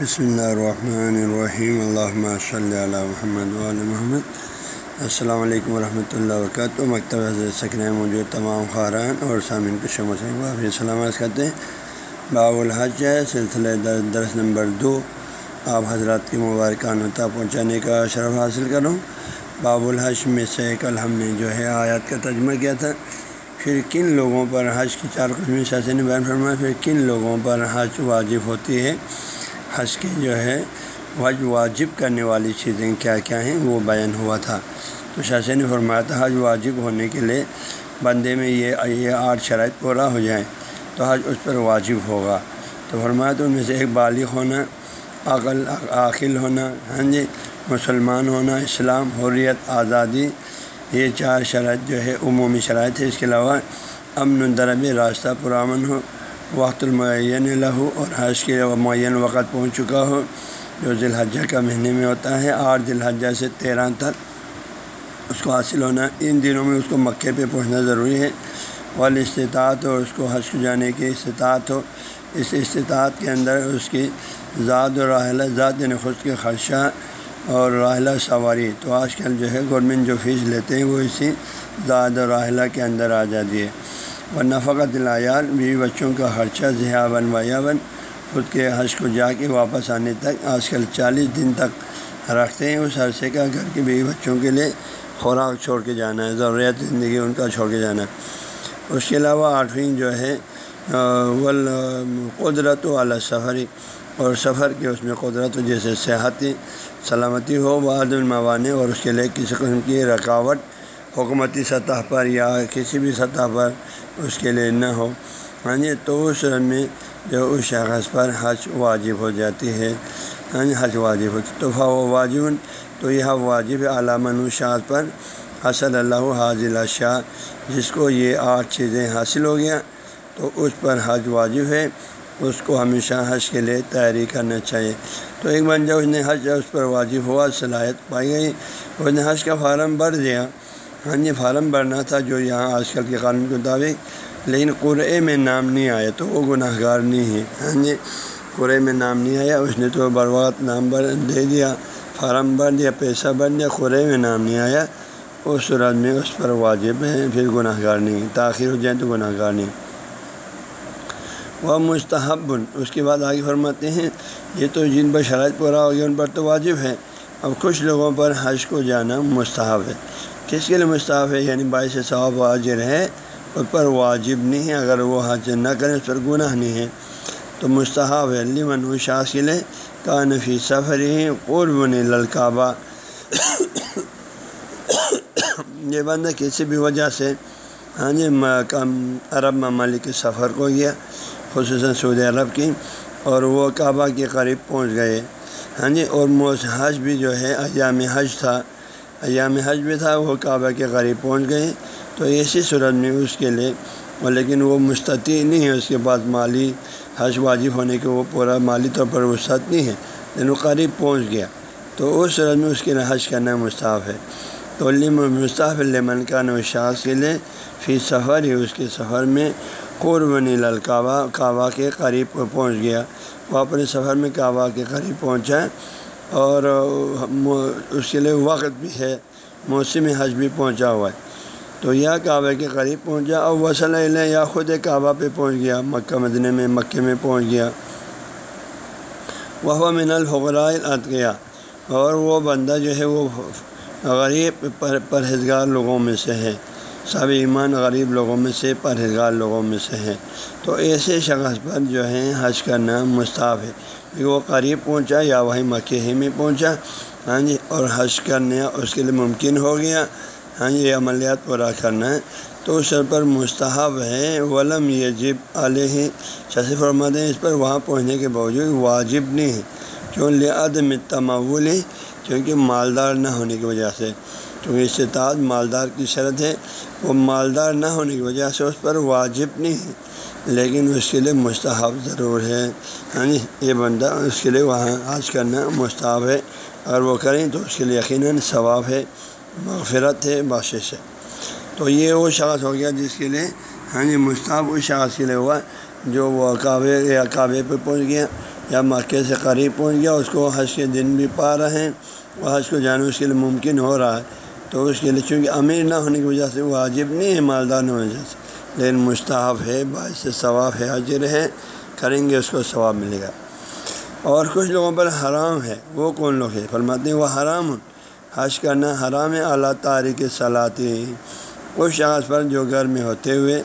بسم اللہ الرحمن الرحیم اللہ صلی اللہ محمد محمد السلام علیکم ورحمۃ اللہ وبرکاتہ مکتب حضرت سکن موجود تمام خاران اور سامعین کو شمع سے سلامت کرتے ہیں. باب الحج ہے، سلسلہ درس نمبر دو. آپ حضرات کی مبارکانتا پہنچانے کا شرف حاصل کروں باب الحج میں سے کل ہم نے جو ہے آیات کا ترجمہ کیا تھا. پھر کن لوگوں پر حج کی چار قسم شاث نے بیان فرمایا، پھر کن لوگوں پر حج واجب ہوتی ہے؟ حج کی جو ہے حج واجب کرنے والی چیزیں کیا کیا ہیں، وہ بیان ہوا تھا۔ تو شاث نے فرمایا تھا، حج واجب ہونے کے لیے بندے میں یہ یہ آٹھ شرائط پورا ہو جائیں تو حج اس پر واجب ہوگا۔ تو فرمایا تو ان میں سے ایک بالغ ہونا عقل عاقل ہونا ہاں جی مسلمان ہونا، اسلام، حریت، آزادی، یہ چار شرائط جو ہے، عمومی شرائط ہے اس کے علاوہ امن الدرب راستہ پرامن ہو وقت المعین لہو اور حج کے معین وقت پہنچ چکا ہو جو ذی الحجہ کا مہینے میں ہوتا ہے۔ آٹھ ذی الحجہ سے تیرہ تک اس کو حاصل ہونا، ان دنوں میں اس کو مکے پہ پہنچنا ضروری ہے۔ والی استطاعت ہو اس کو حج جانے کی استطاعت ہو۔ اس استطاعت کے اندر اس کی ذات و راحلہ، ذات یعنی خود کے خرچہ اور راحلہ سواری۔ تو آج کل جو ہے، گورنمنٹ جو فیس لیتے ہیں، وہ اسی ذات و راحلہ کے اندر آ جاتی ہے۔ اور نفقت العیال بیوی بچوں کا خرچہ ذہا بن ویا بن خود کے حج کو جا کے واپس آنے تک آج کل چالیس دن تک رکھتے ہیں۔ اس عرصے کا گھر کے بیوی بچوں کے لیے خوراک چھوڑ کے جانا ہے، ضروریات زندگی ان کا چھوڑ کے جانا ہے۔ اس کے علاوہ آٹھویں جو ہے ول قدرت والا سفری۔ اور سفر کے اس میں قدرت جیسے صحتی، سلامتی ہو بعد الموانع اور اس کے لیے کسی قسم کی رکاوٹ، حکومتی سطح پر یا کسی بھی سطح پر اس کے لیے نہ ہو ہاں جی تو اس میں جو اس شخص پر حج واجب ہو جاتی ہے ہاں جی حج واجب ہو تو و واجب تو یہ واجب علامہ نوشاد پر حسل اللہ حاضل شاہ، جس کو یہ آٹھ چیزیں حاصل ہو گیا تو اس پر حج واجب ہے۔ اس کو ہمیشہ حج کے لیے تیاری کرنا چاہیے۔ تو ایک بار جب اس نے حج، اس پر واجب ہوا، صلاحیت پائی گئی۔ اس نے حج کا فارم بھر دیا۔ ہاں جی فارم بھرنا تھا جو یہاں آج کل کے قانون کے مطابق لیکن قرعے میں نام نہیں آیا تو وہ گناہ گار نہیں ہے۔ ہاں جی قرعے میں نام نہیں آیا، اس نے تو بر وقت نام بھر دے دیا، فارم بھر دیا، پیسہ بھر دیا، قرعے میں نام نہیں آیا۔ اس صورت میں اس پر واجب ہے پھر گناہ گار نہیں تاخیر ہو جائے تو گناہ گار نہیں وہ مستحب، اس کے بعد آگے فرماتے ہیں، یہ تو جن پر شرائط پورا ہو گیا ان پر تو واجب ہے۔ اب کچھ لوگوں پر حج کو جانا مستحب ہے۔ کس کے لیے مستحب ہے یعنی باعث ثواب واجر ہے اس پر واجب نہیں ہے، اگر وہ حج نہ کریں اس پر گناہ نہیں ہے۔ تو مستحب ہے، لمن و کے لیے کا نفی سفر ہی قرب للکعبہ۔ یہ بندہ کسی بھی وجہ سے ہاں جی عرب ممالک کے سفر کو گیا، خصوصاً سعودی عرب کی، اور وہ کعبہ کے قریب پہنچ گئے۔ ہاں جی اور حج بھی جو ہے، ایام حج تھا۔ ایام حج بھی تھا، وہ کعبہ کے قریب پہنچ گئے۔ تو ایسی صورت میں اس کے لیے لیکن وہ مستطی نہیں ہے۔ اس کے بعد مالی حج واجب ہونے کے وہ پورا مالی طور پر وسعت نہیں ہے۔ لیکن وہ قریب پہنچ گیا۔ تو اس صورت میں اس کے لیے حج کرنا مستعف ہے۔ تو مصطف المن کا نوشاس کے لیے فی سفر ہی اس کے سفر میں قربنی للکعبہ کعبہ کے قریب پہنچ گیا۔ وہ اپنے سفر میں کعبہ کے قریب پہنچا۔ اور اس کے لیے وقت بھی ہے، موسم حج بھی پہنچا ہوا ہے۔ تو یا کعبہ کے قریب پہنچا اور وصل علیہ یا خود کعبہ پہ پہنچ گیا، مکہ مدنہ میں، مکے میں پہنچ گیا۔ وہ من الفقراء ات گیا اور وہ بندہ جو ہے، وہ غریب پرہیزگار لوگوں میں سے ہے۔ سب ایمان غریب لوگوں میں سے، پرہیزگار لوگوں میں سے ہے۔ تو ایسے شخص پر جو ہے، حج کرنا مستعف ہے۔ کہ وہ قریب پہنچا یا وہیں مکے ہی میں پہنچا۔ ہاں جی اور حج کرنے اس کے لیے ممکن ہو گیا۔ ہاں جی یہ عملیات پورا کرنا ہے۔ تو اس پر مستحب ہے، ولم یہ جب علیہ ششی فرماتے ہیں، اس پر وہاں پہنچنے کے باوجود واجب نہیں ہے۔ کیوں؟ عدم تمول کیونکہ مالدار نہ ہونے کی وجہ سے۔ کیونکہ استطاعت مالدار کی شرط ہے۔ وہ مالدار نہ ہونے کی وجہ سے اس پر واجب نہیں ہے۔ لیکن اس کے لیے مستحب ضرور ہے۔ ہاں جی یہ بندہ اس کے لیے وہاں آج کرنا مستحب ہے۔ اگر وہ کریں تو اس کے لیے یقیناً ثواب ہے، مغفرت ہے باشش ہے۔ تو یہ وہ شخص ہو گیا جس کے لیے ہاں جی مستحب اس شخص کے لیے ہوا جو وہ کعبے یا کعبے پہ پہنچ گیا یا مکے سے قریب پہنچ گیا، اس کو حج کے دن بھی پا رہے ہیں وہ حج کو جانا اس کے لیے ممکن ہو رہا ہے۔ تو اس کے لیے چونکہ امیر نہ ہونے کی وجہ سے وہ واجب نہیں ہے، مالدار ہونے کی وجہ سے۔ لیکن مشتحف ہے، باعث ثواب ہے حجر ہے، کریں گے اس کو ثواب ملے گا۔ اور کچھ لوگوں پر حرام ہے، وہ کون لوگ ہیں؟ فرماتے ہیں، وہ حرام حج کرنا حرام ہے، اعلیٰ تاریخ صلاحی اس شخص پر جو گھر میں ہوتے ہوئے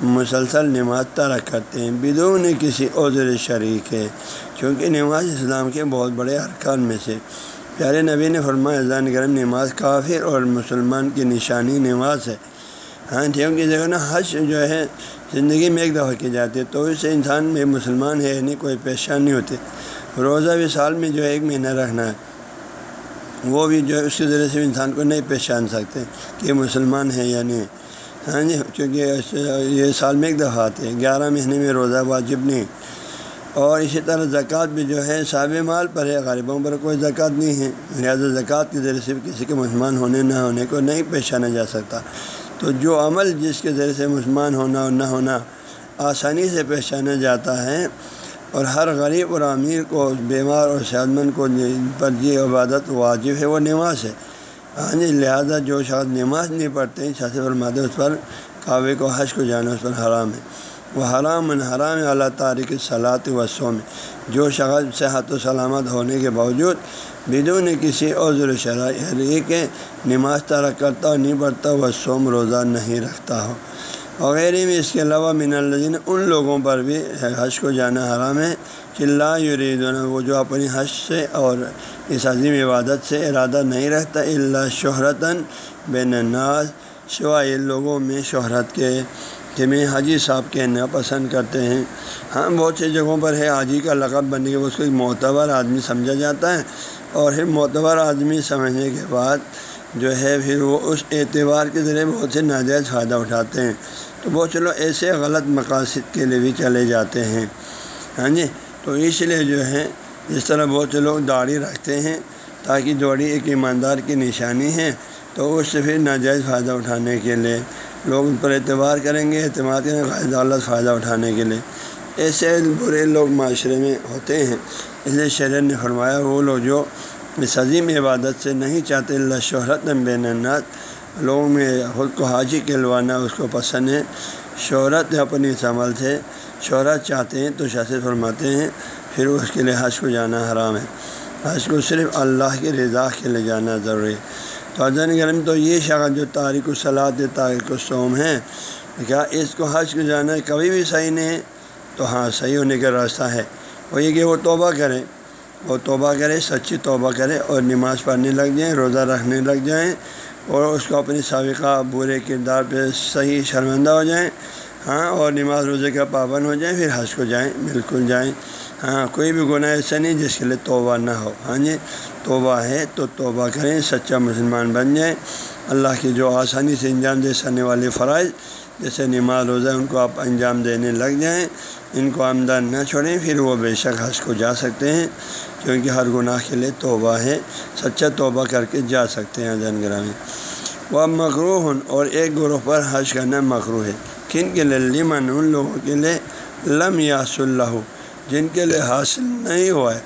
مسلسل نماز ترک کرتے ہیں، بدون کسی عذر شریک ہے۔ چونکہ نماز اسلام کے بہت بڑے ارکان میں سے، پیارے نبی نے فرمایا اذان کرم نماز کافر اور مسلمان کی نشانی نماز ہے۔ ہاں کی جگہ نا حج جو ہے، زندگی میں ایک دفعہ کی جاتی ہے۔ تو اس سے انسان میں مسلمان ہے نہیں کوئی پریشان نہیں روزہ بھی سال میں جو ہے ایک مہینہ رکھنا ہے۔ وہ بھی جو ہے، اس کے ذریعے سے انسان کو نہیں پہچان سکتے کہ مسلمان ہے یا نہیں۔ ہاں جی کیونکہ یہ سال میں ایک دفعہ آتے ہیں گیارہ مہینے میں روزہ واجب نہیں۔ اور اسی طرح زکوٰۃ بھی جو ہے صاب مال پر ہے، غریبوں پر کوئی زکوٰۃ نہیں ہے۔ لہٰذا زکوٰۃ کے ذریعے سے کسی کے مسلمان ہونے نہ ہونے کو نہیں پہچانا جا سکتا۔ تو جو عمل جس کے ذریعے سے مسلمان ہونا اور نہ ہونا آسانی سے پہچانا جاتا ہے اور ہر غریب اور امیر کو، بیمار اور صحت مند کو پر یہ عبادت واجب ہے، وہ نماز ہے۔ ہاں جی لہٰذا جو شخص نماز نہیں پڑھتے ہیں چھت فرماتے اس پر کعبے کو حج کو جانا اس پر حرام ہے۔ وہ حرام حرام اللہ تاریخ صلاحت و سوم جو شخص صحت و سلامت ہونے کے باوجود بدون کسی عذر شرح یعنی کے نماز ترک کرتا اور نہیں پڑھتا وہ سوم روزہ نہیں رکھتا ہو وغیرہ میں اس کے علاوہ من الزین ان لوگوں پر بھی حج کو جانا حرام ہے، کہ اللہ یریدون، وہ جو اپنی حج سے اور اس عظیم عبادت سے ارادہ نہیں رکھتا اللہ شہرتاً بین الناس، سوائے لوگوں میں شہرت کے، کہ میں حاجی صاحب کہنا پسند کرتے ہیں۔ ہاں بہت سی جگہوں پر ہے، حاجی کا لقب بننے کے اس کو ایک معتبر آدمی سمجھا جاتا ہے۔ اور پھر معتبر آدمی سمجھنے کے بعد جو ہے پھر وہ اس اعتبار کے ذریعے بہت سے ناجائز فائدہ اٹھاتے ہیں۔ تو بہت سے لوگ ایسے غلط مقاصد کے لیے بھی چلے جاتے ہیں۔ ہاں جی؟ تو اس لیے جو ہے جس طرح بہت سے لوگ داڑھی رکھتے ہیں تاکہ دوڑی ایک ایماندار کی نشانی ہے۔ تو اس سے پھر ناجائز فائدہ اٹھانے کے لیے لوگ ان پر اعتبار کریں گے۔ اعتماد کریں گے غلط فائدہ اٹھانے کے لیے۔ ایسے برے لوگ معاشرے میں ہوتے ہیں۔ اس لیے شرح نے فرمایا، وہ لوگ جو اس عظیم عبادت سے نہیں چاہتے، اللہ شہرت بین الناس، لوگوں میں خود کو حاجی کہلوانا اس کو پسند ہے۔ شہرت اپنی اس عمل سے شہرت چاہتے ہیں تو شاست فرماتے ہیں، پھر اس کے لیے حج کو جانا حرام ہے۔ حج کو صرف اللہ کی رضا کے لیے جانا ضروری ہے۔ تو ازن گرم تو یہ شخص جو تاریخ و صلاح تاریخ و سوم ہے، کیا اس کو حج کو جانا کبھی بھی صحیح نہیں ہے؟ تو ہاں صحیح ہونے کا راستہ ہے۔ وہ یہ کہ وہ توبہ کریں۔ وہ توبہ کرے سچی توبہ کرے اور نماز پڑھنے لگ جائیں، روزہ رکھنے لگ جائیں اور اس کو اپنی سابقہ، برے کردار پہ صحیح شرمندہ ہو جائیں۔ ہاں اور نماز روزے کا پابند ہو جائیں، پھر حج کو جائیں، بالکل جائیں۔ ہاں کوئی بھی گناہ ایسا نہیں جس کے لیے توبہ نہ ہو۔ ہاں جی توبہ ہے تو توبہ کریں، سچا مسلمان بن جائیں۔ اللہ کی جو آسانی سے انجام دے سکنے والے فرائض، جیسے نماز روزہ، ان کو آپ انجام دینے لگ جائیں۔ ان کو آمدن نہ چھوڑیں، پھر وہ بے شک حج کو جا سکتے ہیں۔ کیونکہ ہر گناہ کے لیے توبہ ہے، سچا توبہ کر کے جا سکتے ہیں جن گرامی۔ وہ مغرو اور ایک گروہ پر حج کرنا مغرو ہے۔ کن کے لیے؟ لمن، ان لوگوں کے لیے۔ لم یاس اللہ۔ جن کے لیے حاصل نہیں ہوا ہے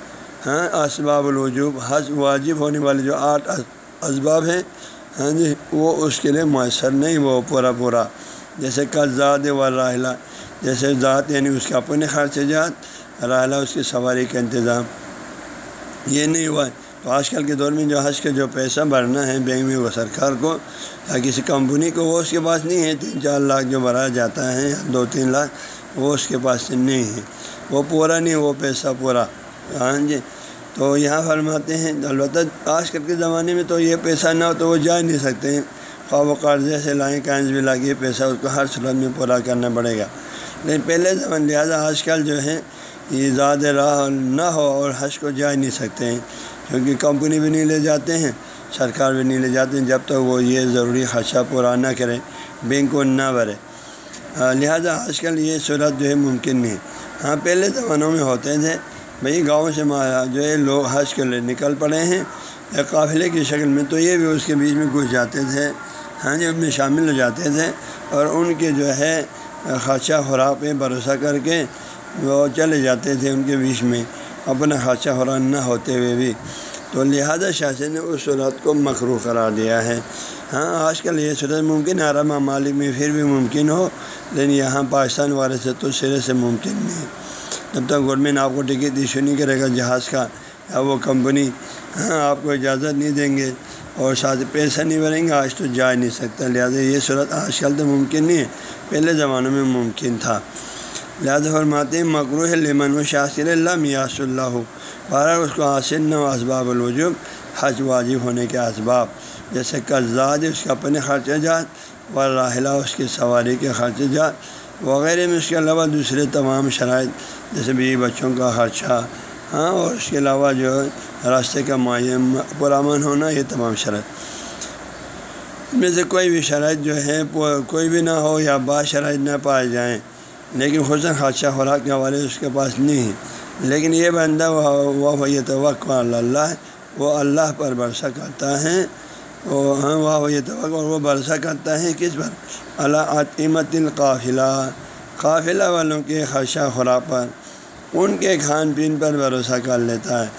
ہاں اسباب الوجوب حج واجب ہونے والے جو آٹھ اسباب ہیں ہاں جی وہ اس کے لیے میسر نہیں، وہ پورا پورا۔ جیسے کا ذات و راحلہ جیسے ذات یعنی اس کے اپنے خرچ جات راحلہ اس کی سواری کا انتظام۔ یہ نہیں ہوا ہے۔ تو آج کل کے دور میں جو حج کا جو پیسہ بھرنا ہے بینک میں، وہ سرکار کو یا کسی کمپنی کو، وہ اس کے پاس نہیں ہے۔ تین چار لاکھ جو بھرایا جاتا ہے، دو تین لاکھ، وہ اس کے پاس نہیں ہے۔ وہ پورا نہیں، وہ پیسہ پورا۔ ہاں جی۔ تو یہاں فرماتے ہیں، البتہ آج کل کے زمانے میں تو یہ پیسہ نہ ہو تو وہ جا نہیں سکتے۔ ہیں خواب و قرضے سے لائیں کائنز بھی لا کے پیسہ اس کو ہر صورت میں پورا کرنا پڑے گا۔ لیکن پہلے زمان، لہٰذا آج کل جو ہے، یہ زیادہ راہ نہ ہو اور حج کو جا نہیں سکتے ہیں۔ کیونکہ کمپنی بھی نہیں لے جاتے ہیں، سرکار بھی نہیں لے جاتے ہیں، جب تک وہ یہ ضروری خرچہ پورا نہ کرے بینک کو نہ بھرے ہاں، لہٰذا آج کل یہ صورت جو ہے ممکن نہیں ہاں پہلے زمانوں میں ہوتے تھے۔ بھئی، گاؤں سے جو ہے، لوگ حج کے لیے نکل پڑے ہیں۔ یا قافلے کی شکل میں تو یہ بھی اس کے بیچ میں گھس جاتے تھے۔ ہاں جی ان میں شامل ہو جاتے تھے۔ اور ان کے جو ہے خرچہ خوراک پہ بھروسہ کر کے وہ چلے جاتے تھے ان کے بیچ میں، اپنا خرچہ حران نہ ہوتے ہوئے بھی۔ تو لہذا شاثر نے اس صورت کو مخرو قرار دیا ہے۔ ہاں آج کل یہ صورت ممکن ہے عرب ممالک میں پھر بھی ممکن ہو، لیکن یہاں پاکستان والے سے تو سرے سے ممکن نہیں۔ جب تک گورنمنٹ آپ کو ٹکٹ ایشو نہیں کرے گا جہاز کا، یا وہ کمپنی ہاں آپ کو اجازت نہیں دیں گے اور ساتھ پیسہ نہیں بھریں گے، آج تو جا نہیں سکتا۔ لہٰذا یہ صورت آج کل تو ممکن نہیں ہے، پہلے زمانوں میں ممکن تھا۔ لہٰذا فرماتے ہیں مقروح لمن و شاثر اللہ میاس اللہ ہو بارہ اس کو حاصل نہ اسباب الوجب حج واجب ہونے کے اسباب۔ جیسے قزاد اس کے اپنے خرچہ جات و راحلہ اس کی سواری کے خرچہ جات، وغیرہ میں اس کے علاوہ دوسرے تمام شرائط، جیسے بیوی بچوں کا خرچہ ہاں اور اس کے علاوہ جو راستے کا معین پرامن ہونا، یہ تمام شرائط۔ میں سے کوئی بھی شرائط جو ہے، کوئی بھی نہ ہو یا بعض شرائط نہ پائے جائیں، لیکن حسن خادشہ خوراک کے حوالے اس کے پاس نہیں ہے۔ لیکن یہ بندہ وہ یہ توقع اللہ ہے وہ اللہ پر برسہ کرتا ہے۔ وہ ہاں واہ یہ توقع اور وہ برسہ کرتا ہے کس پر اللہ عطمت القافلہ، قافلہ والوں کے خدشہ خوراک پر، ان کے کھان پین پر بھروسہ کر لیتا ہے۔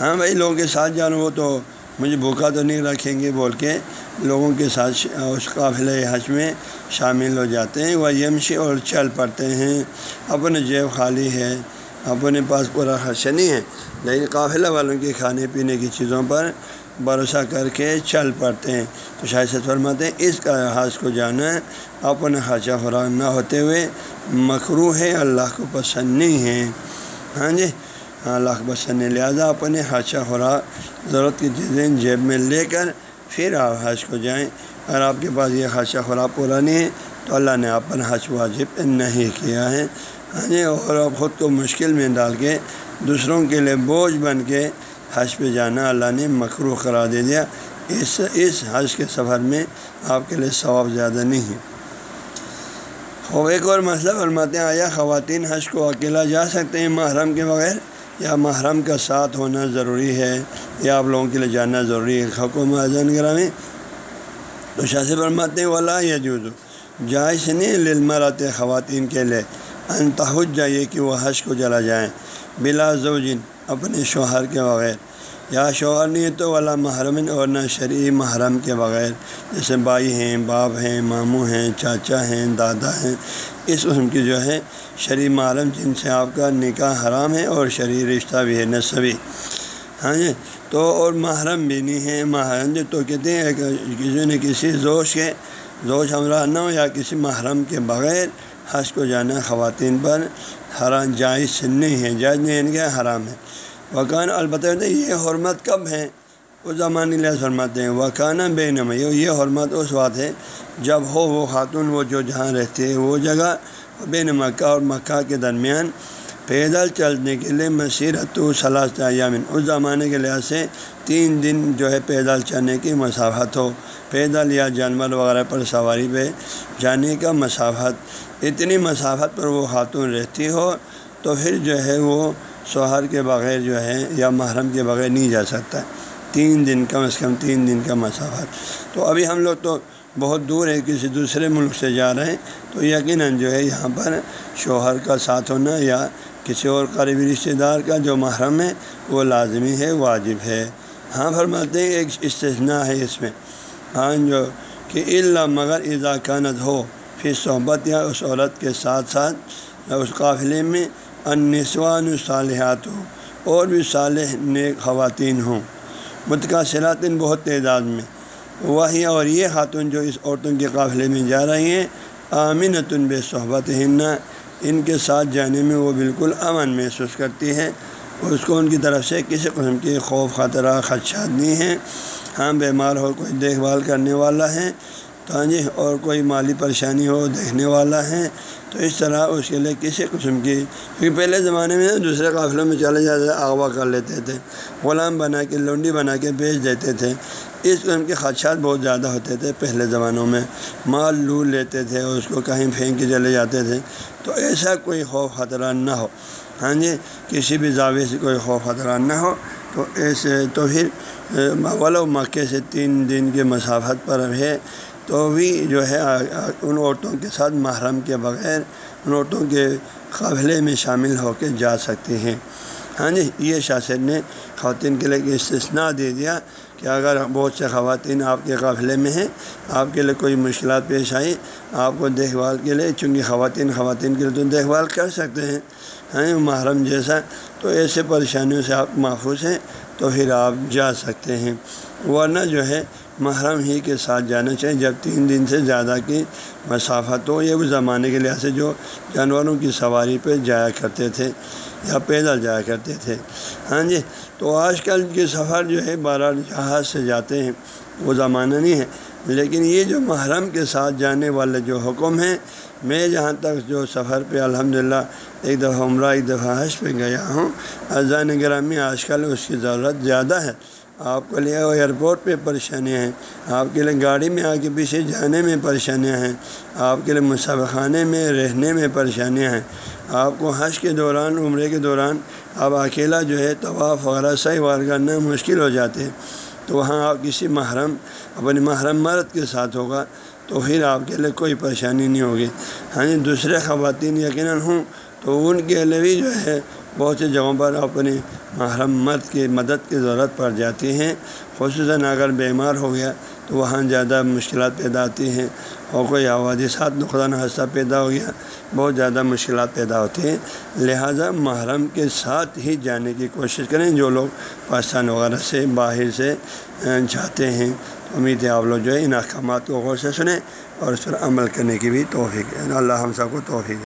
ہاں بھائی، لوگوں کے ساتھ جانو وہ تو مجھے بھوکا تو نہیں رکھیں گے، بول کے لوگوں کے ساتھ اس قافلہ حج میں شامل ہو جاتے ہیں۔ وہ یمشی اور چل پڑتے ہیں۔ اپنے جیب خالی ہے، اپنے پاس پورا خرچہ نہیں ہے۔ لیکن قافلہ والوں کے کھانے پینے کی چیزوں پر بھروسہ کر کے چل پڑتے ہیں۔ تو شاید سے فرماتے ہیں، اس کا حاض کو جانا اپنے خرچہ خوراک نہ ہوتے ہوئے مکرو ہے، اللہ کو پسند نہیں ہے۔ ہاں جی؟ اللہ کو پسند نہیں، لہٰذا اپنے خرچہ خوراک ضرورت کی چیزیں جیب میں لے کر پھر آپ حج کو جائیں۔ اگر آپ کے پاس یہ خرچہ خوراک پورا نہیں ہے، تو اللہ نے اپنا حج واجب نہیں کیا ہے۔ ہاں جی؟ اور اب خود کو مشکل میں ڈال کے دوسروں کے لیے بوجھ بن کے حج پہ جانا اللہ نے مکرو کرا دے دیا۔ اس اس حج کے سفر میں آپ کے لیے ثواب زیادہ نہیں۔ ہے اور ایک اور مسئلہ فرماتے ہیں، آیا خواتین حج کو اکیلا جا سکتے ہیں محرم کے بغیر؟ یا محرم کا ساتھ ہونا ضروری ہے؟ یا آپ لوگوں کے لیے جاننا ضروری ہے؟ حکومت اذن گرامی تو شاہ سے فرماتے ہیں، ولا یا جو جائز نہیں للمرات خواتین کے لیے۔ انتہج جائیے کہ وہ حج کو چلا جائیں بلا زوجن اپنے شوہر کے بغیر۔ یا شوہر نہیں تو والا محرم اور نہ شرعی محرم کے بغیر۔ جیسے بھائی ہیں، باپ ہیں، ماموں ہیں، چاچا ہیں، دادا ہیں۔ اس قسم کی جو ہے شرعی محرم جن سے آپ کا نکاح حرام ہے اور شرعی رشتہ بھی ہے، نصبی۔ ہاں جی؟ تو اور محرم بھی نہیں ہے، محرم جو تو کہتے ہیں کسی نے کسی زوش کے زوش ہمراہ نہ ہو یا کسی محرم کے بغیر حج کو جانا خواتین پر حرام جائز نہیں ہے جائز نہیں ہے یعنی کہ حرام ہے وکان، البتہ یہ حرمت کب ہے۔ اس زمانے لحاظ فرماتے ہیں وکانہ بے نم یہ حرمت اس بات ہے جب ہو وہ خاتون، وہ جو جہاں رہتے ہیں، وہ جگہ بین مکہ اور مکہ کے درمیان پیدل چلنے کے لیے مسیرت و صلاح یامن اس زمانے کے لحاظ سے تین دن جو ہے پیدل چلنے کی مسافت ہو۔ پیدل یا جانور وغیرہ پر سواری پہ جانے کا مسافت۔ اتنی مسافت پر وہ خاتون رہتی ہو تو پھر جو ہے وہ شوہر کے بغیر جو ہے یا محرم کے بغیر نہیں جا سکتا۔ تین دن کم از کم تین دن کا مسافت۔ تو ابھی ہم لوگ تو بہت دور ہے، کسی دوسرے ملک سے جا رہے ہیں۔ تو یقیناً جو ہے یہاں پر شوہر کا ساتھ ہونا یا کسی اور قریبی رشتہ دار کا جو محرم ہے، وہ لازمی ہے، واجب ہے۔ ہاں فرماتے ہیں، ایک استثناء ہے اس میں۔ ہاں جو کہ اللہ مگر اضاکانت ہو پھر صحبت یا اس عورت کے ساتھ ساتھ اس قافلے میں انسوان صالحات ہوں، اور بھی صالح نیک خواتین ہوں۔ متقاصرات بہت تعداد میں۔ وہی اور یہ خاتون جو اس عورتوں کے قافلے میں جا رہی ہیں آمنتن بے صحبت ہننا ان کے ساتھ جانے میں وہ بالکل امن محسوس کرتی ہے اس کو ان کی طرف سے کسی قسم کی خوف خطرہ خدشات نہیں ہیں۔ ہاں بیمار ہو کوئی دیکھ بھال کرنے والا ہے تو ہاں جی اور کوئی مالی پریشانی ہو دیکھنے والا ہے۔ تو اس طرح اس کے لیے کسی قسم کی، کیونکہ پہلے زمانے میں دوسرے قافلوں میں چلے جاتے اغوا کر لیتے تھے، غلام بنا کے، لونڈی بنا کے بیچ دیتے تھے۔ اس قسم کے خدشات بہت زیادہ ہوتے تھے پہلے زمانوں میں۔ مال لول لیتے تھے اور اس کو کہیں پھینک کے چلے جاتے تھے۔ تو ایسا کوئی خوف خطرہ نہ ہو۔ ہاں جی کسی بھی زاویے سے کوئی خوف خطرہ نہ ہو۔ تو ایسے تو پھر، ولو مکے سے تین دن کے مسافت پر ہے تو بھی جو ہے، ان عورتوں کے ساتھ محرم کے بغیر ان عورتوں کے قابلے میں شامل ہو کے جا سکتے ہیں۔ ہاں جی یہ شاست نے خواتین کے لیے استثنا دے دیا۔ کہ اگر بہت سے خواتین آپ کے قافلے میں ہیں، آپ کے لیے کوئی مشکلات پیش آئی آپ کو دیکھ بھال کے لیے، چونکہ خواتین خواتین کے لیے تو دیکھ بھال کر سکتے ہیں ہیں، محرم جیسا۔ تو ایسے پریشانیوں سے آپ محفوظ ہیں، تو پھر آپ جا سکتے ہیں۔ ورنہ جو ہے، محرم ہی کے ساتھ جانا چاہیے جب تین دن سے زیادہ کی مسافت ہو، یہ اس زمانے کے لحاظ سے جو جانوروں کی سواری پہ جایا کرتے تھے۔ یا پیدل جایا کرتے تھے۔ ہاں جی تو آج کل کے سفر جو ہے بارہ جہاز سے جاتے ہیں، وہ زمانہ نہیں ہے۔ لیکن یہ جو محرم کے ساتھ جانے والے جو حکم ہیں، میں جہاں تک جو سفر پہ الحمدللہ ایک دفعہ عمرہ، ایک دفعہ حج پہ گیا ہوں، اذان گرامی آج کل اس کی ضرورت زیادہ ہے۔ آپ کے لیے ایئرپورٹ پہ پریشانیاں ہیں۔ آپ کے لیے گاڑی میں آگے پیچھے جانے میں پریشانیاں ہیں۔ آپ کے لیے مسافخانے میں رہنے میں پریشانیاں ہیں۔ آپ کو حج کے دوران، عمرے کے دوران اب اکیلا جو ہے طواف وغیرہ صحیح وار کرنا مشکل ہو جاتے ہیں۔ تو وہاں آپ کسی محرم اپنے محرم مرد کے ساتھ ہوگا تو پھر آپ کے لیے کوئی پریشانی نہیں ہوگی۔ ہاں جی، دوسرے خواتین یقیناً ہوں تو ان کے لیے بھی جو ہے بہت سی جگہوں پر اپنے محرم مرد کی مدد کی ضرورت پڑ جاتی ہیں۔ خصوصاً اگر بیمار ہو گیا تو وہاں زیادہ مشکلات پیدا آتی ہیں اور کوئی آبادی ساتھ نقصان حادثہ پیدا ہو گیا، بہت زیادہ مشکلات پیدا ہوتی ہیں۔ لہٰذا محرم کے ساتھ ہی جانے کی کوشش کریں جو لوگ پاکستان وغیرہ سے باہر سے جاتے ہیں۔ امید ہے آپ لوگ جو ہے ان احکامات کو غور سے سنیں اور اس پر عمل کرنے کی بھی توفیق ہے اللہ ہم سب کو توفیق